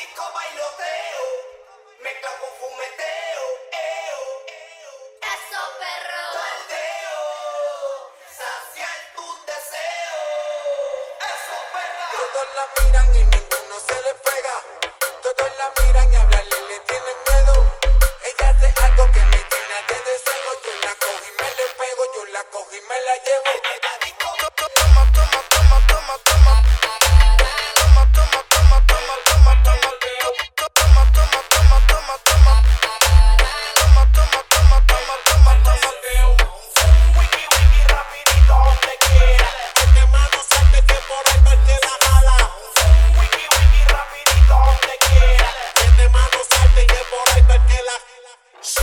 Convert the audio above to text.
disco bailoteo, mezcla con fumeteo, eo, Eso, perro. tardeo, saciar tus deseos. Eso, perra. Todos la miran y ninguno se le pega. Todos la miran y hablarle le tienen miedo. Ella hace algo que me llena de deseo. Yo la cojo y me le pego, yo la cojo y me la llevo.